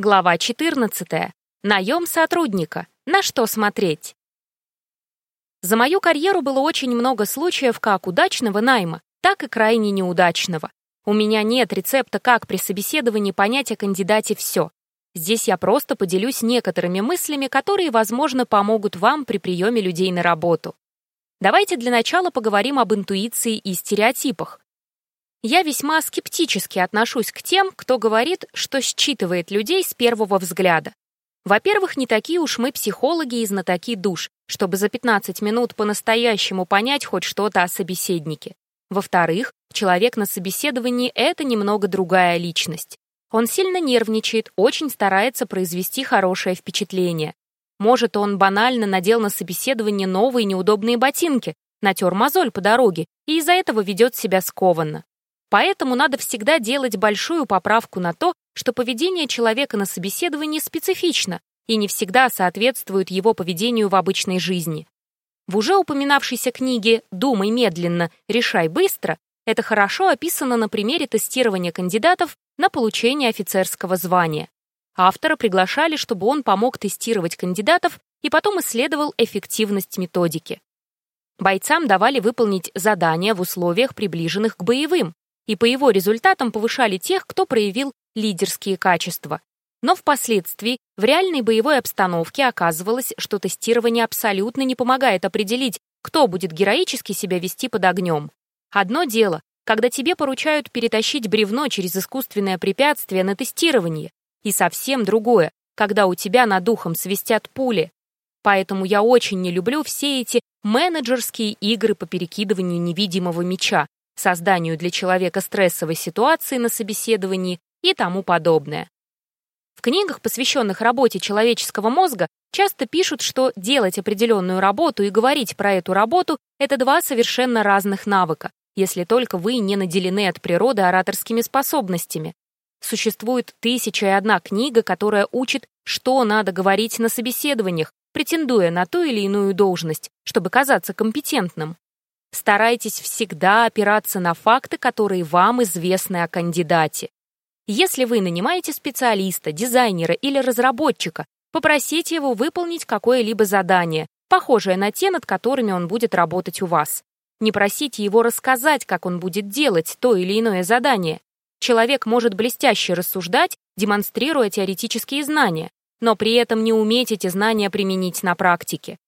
Глава 14. Наем сотрудника. На что смотреть? За мою карьеру было очень много случаев как удачного найма, так и крайне неудачного. У меня нет рецепта, как при собеседовании понять о кандидате все. Здесь я просто поделюсь некоторыми мыслями, которые, возможно, помогут вам при приеме людей на работу. Давайте для начала поговорим об интуиции и стереотипах. Я весьма скептически отношусь к тем, кто говорит, что считывает людей с первого взгляда. Во-первых, не такие уж мы психологи и знатоки душ, чтобы за 15 минут по-настоящему понять хоть что-то о собеседнике. Во-вторых, человек на собеседовании — это немного другая личность. Он сильно нервничает, очень старается произвести хорошее впечатление. Может, он банально надел на собеседование новые неудобные ботинки, натер мозоль по дороге и из-за этого ведет себя скованно. Поэтому надо всегда делать большую поправку на то, что поведение человека на собеседовании специфично и не всегда соответствует его поведению в обычной жизни. В уже упоминавшейся книге «Думай медленно, решай быстро» это хорошо описано на примере тестирования кандидатов на получение офицерского звания. Автора приглашали, чтобы он помог тестировать кандидатов и потом исследовал эффективность методики. Бойцам давали выполнить задания в условиях, приближенных к боевым, и по его результатам повышали тех, кто проявил лидерские качества. Но впоследствии в реальной боевой обстановке оказывалось, что тестирование абсолютно не помогает определить, кто будет героически себя вести под огнем. Одно дело, когда тебе поручают перетащить бревно через искусственное препятствие на тестирование, и совсем другое, когда у тебя над духом свистят пули. Поэтому я очень не люблю все эти менеджерские игры по перекидыванию невидимого меча, созданию для человека стрессовой ситуации на собеседовании и тому подобное. В книгах, посвященных работе человеческого мозга, часто пишут, что делать определенную работу и говорить про эту работу — это два совершенно разных навыка, если только вы не наделены от природы ораторскими способностями. Существует тысяча и одна книга, которая учит, что надо говорить на собеседованиях, претендуя на ту или иную должность, чтобы казаться компетентным. Старайтесь всегда опираться на факты, которые вам известны о кандидате. Если вы нанимаете специалиста, дизайнера или разработчика, попросите его выполнить какое-либо задание, похожее на те, над которыми он будет работать у вас. Не просите его рассказать, как он будет делать то или иное задание. Человек может блестяще рассуждать, демонстрируя теоретические знания, но при этом не уметь эти знания применить на практике.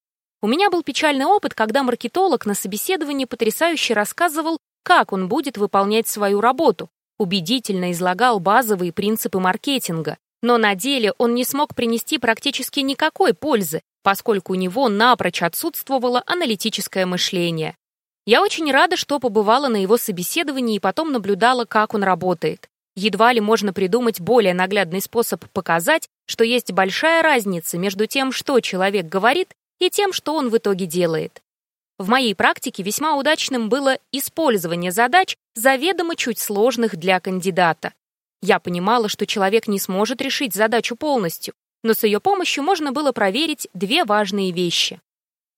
У меня был печальный опыт, когда маркетолог на собеседовании потрясающе рассказывал, как он будет выполнять свою работу, убедительно излагал базовые принципы маркетинга, но на деле он не смог принести практически никакой пользы, поскольку у него напрочь отсутствовало аналитическое мышление. Я очень рада, что побывала на его собеседовании и потом наблюдала, как он работает. Едва ли можно придумать более наглядный способ показать, что есть большая разница между тем, что человек говорит, и тем, что он в итоге делает. В моей практике весьма удачным было использование задач, заведомо чуть сложных для кандидата. Я понимала, что человек не сможет решить задачу полностью, но с ее помощью можно было проверить две важные вещи.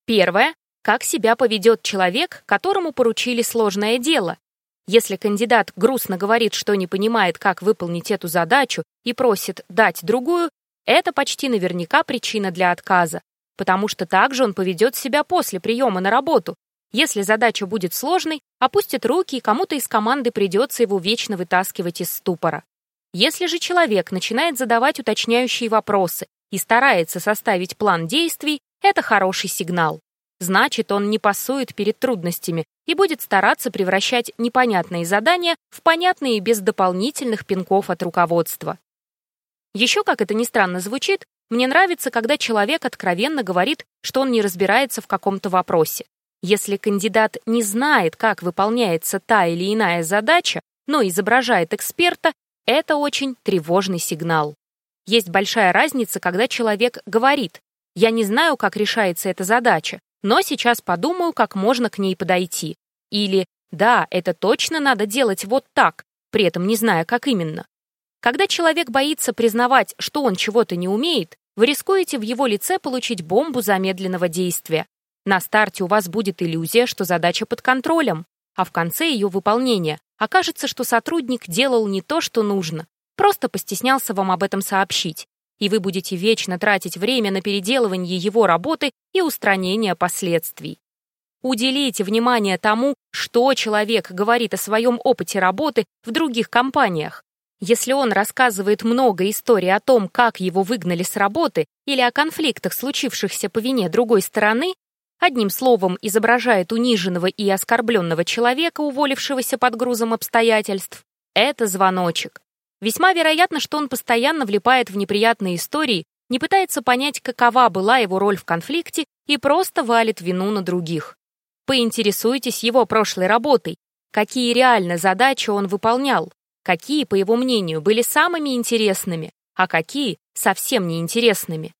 Первое — как себя поведет человек, которому поручили сложное дело. Если кандидат грустно говорит, что не понимает, как выполнить эту задачу и просит дать другую, это почти наверняка причина для отказа потому что также он поведет себя после приема на работу. Если задача будет сложной, опустит руки, и кому-то из команды придется его вечно вытаскивать из ступора. Если же человек начинает задавать уточняющие вопросы и старается составить план действий, это хороший сигнал. Значит, он не пасует перед трудностями и будет стараться превращать непонятные задания в понятные без дополнительных пинков от руководства. Еще, как это ни странно звучит, мне нравится, когда человек откровенно говорит, что он не разбирается в каком-то вопросе. Если кандидат не знает, как выполняется та или иная задача, но изображает эксперта, это очень тревожный сигнал. Есть большая разница, когда человек говорит «Я не знаю, как решается эта задача, но сейчас подумаю, как можно к ней подойти». Или «Да, это точно надо делать вот так», при этом не зная, как именно. Когда человек боится признавать, что он чего-то не умеет, вы рискуете в его лице получить бомбу замедленного действия. На старте у вас будет иллюзия, что задача под контролем, а в конце ее выполнения окажется, что сотрудник делал не то, что нужно, просто постеснялся вам об этом сообщить, и вы будете вечно тратить время на переделывание его работы и устранение последствий. Уделите внимание тому, что человек говорит о своем опыте работы в других компаниях. Если он рассказывает много историй о том, как его выгнали с работы или о конфликтах, случившихся по вине другой стороны, одним словом изображает униженного и оскорбленного человека, уволившегося под грузом обстоятельств, это звоночек. Весьма вероятно, что он постоянно влипает в неприятные истории, не пытается понять, какова была его роль в конфликте и просто валит вину на других. Поинтересуйтесь его прошлой работой, какие реально задачи он выполнял, какие, по его мнению, были самыми интересными, а какие совсем неинтересными.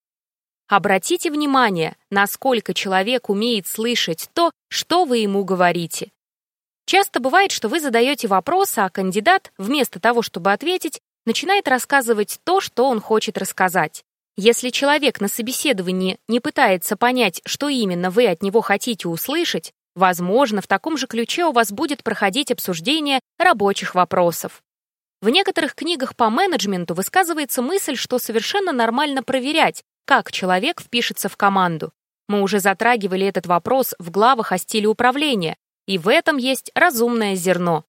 Обратите внимание, насколько человек умеет слышать то, что вы ему говорите. Часто бывает, что вы задаете вопрос, а кандидат, вместо того, чтобы ответить, начинает рассказывать то, что он хочет рассказать. Если человек на собеседовании не пытается понять, что именно вы от него хотите услышать, возможно, в таком же ключе у вас будет проходить обсуждение рабочих вопросов. В некоторых книгах по менеджменту высказывается мысль, что совершенно нормально проверять, как человек впишется в команду. Мы уже затрагивали этот вопрос в главах о стиле управления, и в этом есть разумное зерно.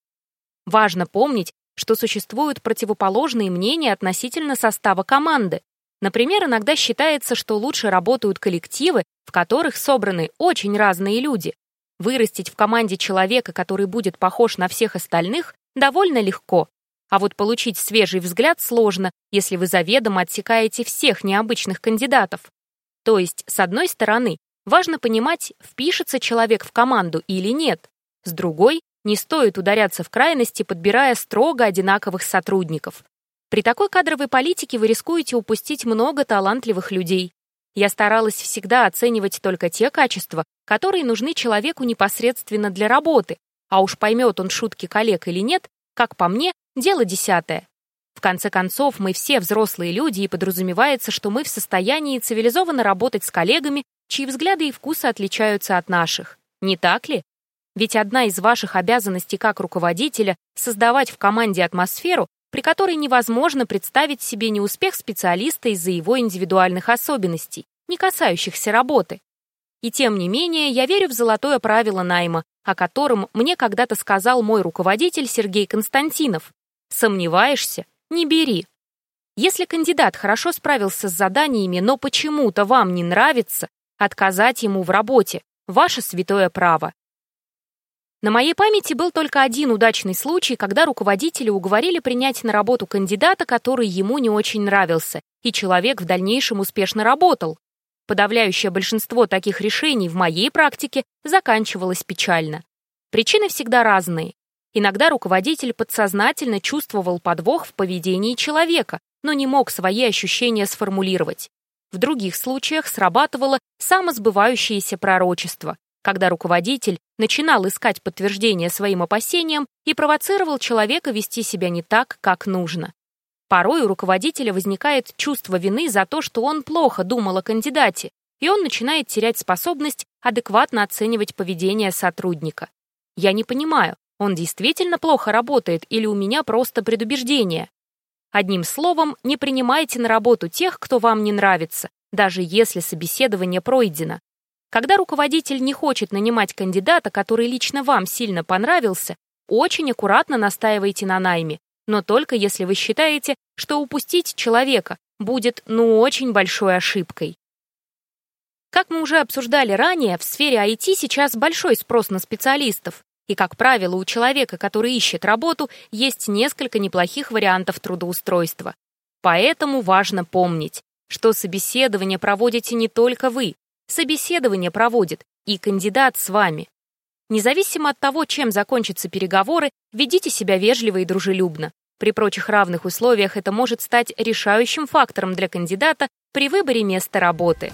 Важно помнить, что существуют противоположные мнения относительно состава команды. Например, иногда считается, что лучше работают коллективы, в которых собраны очень разные люди. Вырастить в команде человека, который будет похож на всех остальных, довольно легко. А вот получить свежий взгляд сложно, если вы заведомо отсекаете всех необычных кандидатов. То есть, с одной стороны, важно понимать, впишется человек в команду или нет. С другой, не стоит ударяться в крайности, подбирая строго одинаковых сотрудников. При такой кадровой политике вы рискуете упустить много талантливых людей. Я старалась всегда оценивать только те качества, которые нужны человеку непосредственно для работы, а уж поймет он шутки коллег или нет, как по мне, дело десятое. В конце концов, мы все взрослые люди, и подразумевается, что мы в состоянии цивилизованно работать с коллегами, чьи взгляды и вкусы отличаются от наших. Не так ли? Ведь одна из ваших обязанностей как руководителя — создавать в команде атмосферу, при которой невозможно представить себе неуспех специалиста из-за его индивидуальных особенностей, не касающихся работы. И тем не менее, я верю в золотое правило найма, о котором мне когда-то сказал мой руководитель Сергей Константинов. Сомневаешься? Не бери. Если кандидат хорошо справился с заданиями, но почему-то вам не нравится, отказать ему в работе – ваше святое право. На моей памяти был только один удачный случай, когда руководители уговорили принять на работу кандидата, который ему не очень нравился, и человек в дальнейшем успешно работал. Подавляющее большинство таких решений в моей практике заканчивалось печально. Причины всегда разные. Иногда руководитель подсознательно чувствовал подвох в поведении человека, но не мог свои ощущения сформулировать. В других случаях срабатывало самосбывающееся пророчество, когда руководитель начинал искать подтверждение своим опасениям и провоцировал человека вести себя не так, как нужно. Порой у руководителя возникает чувство вины за то, что он плохо думал о кандидате, и он начинает терять способность адекватно оценивать поведение сотрудника. Я не понимаю, он действительно плохо работает или у меня просто предубеждение? Одним словом, не принимайте на работу тех, кто вам не нравится, даже если собеседование пройдено. Когда руководитель не хочет нанимать кандидата, который лично вам сильно понравился, очень аккуратно настаивайте на найме, но только если вы считаете, что упустить человека будет ну очень большой ошибкой. Как мы уже обсуждали ранее, в сфере IT сейчас большой спрос на специалистов, и, как правило, у человека, который ищет работу, есть несколько неплохих вариантов трудоустройства. Поэтому важно помнить, что собеседование проводите не только вы, собеседование проводит и кандидат с вами. Независимо от того, чем закончатся переговоры, ведите себя вежливо и дружелюбно. При прочих равных условиях это может стать решающим фактором для кандидата при выборе места работы.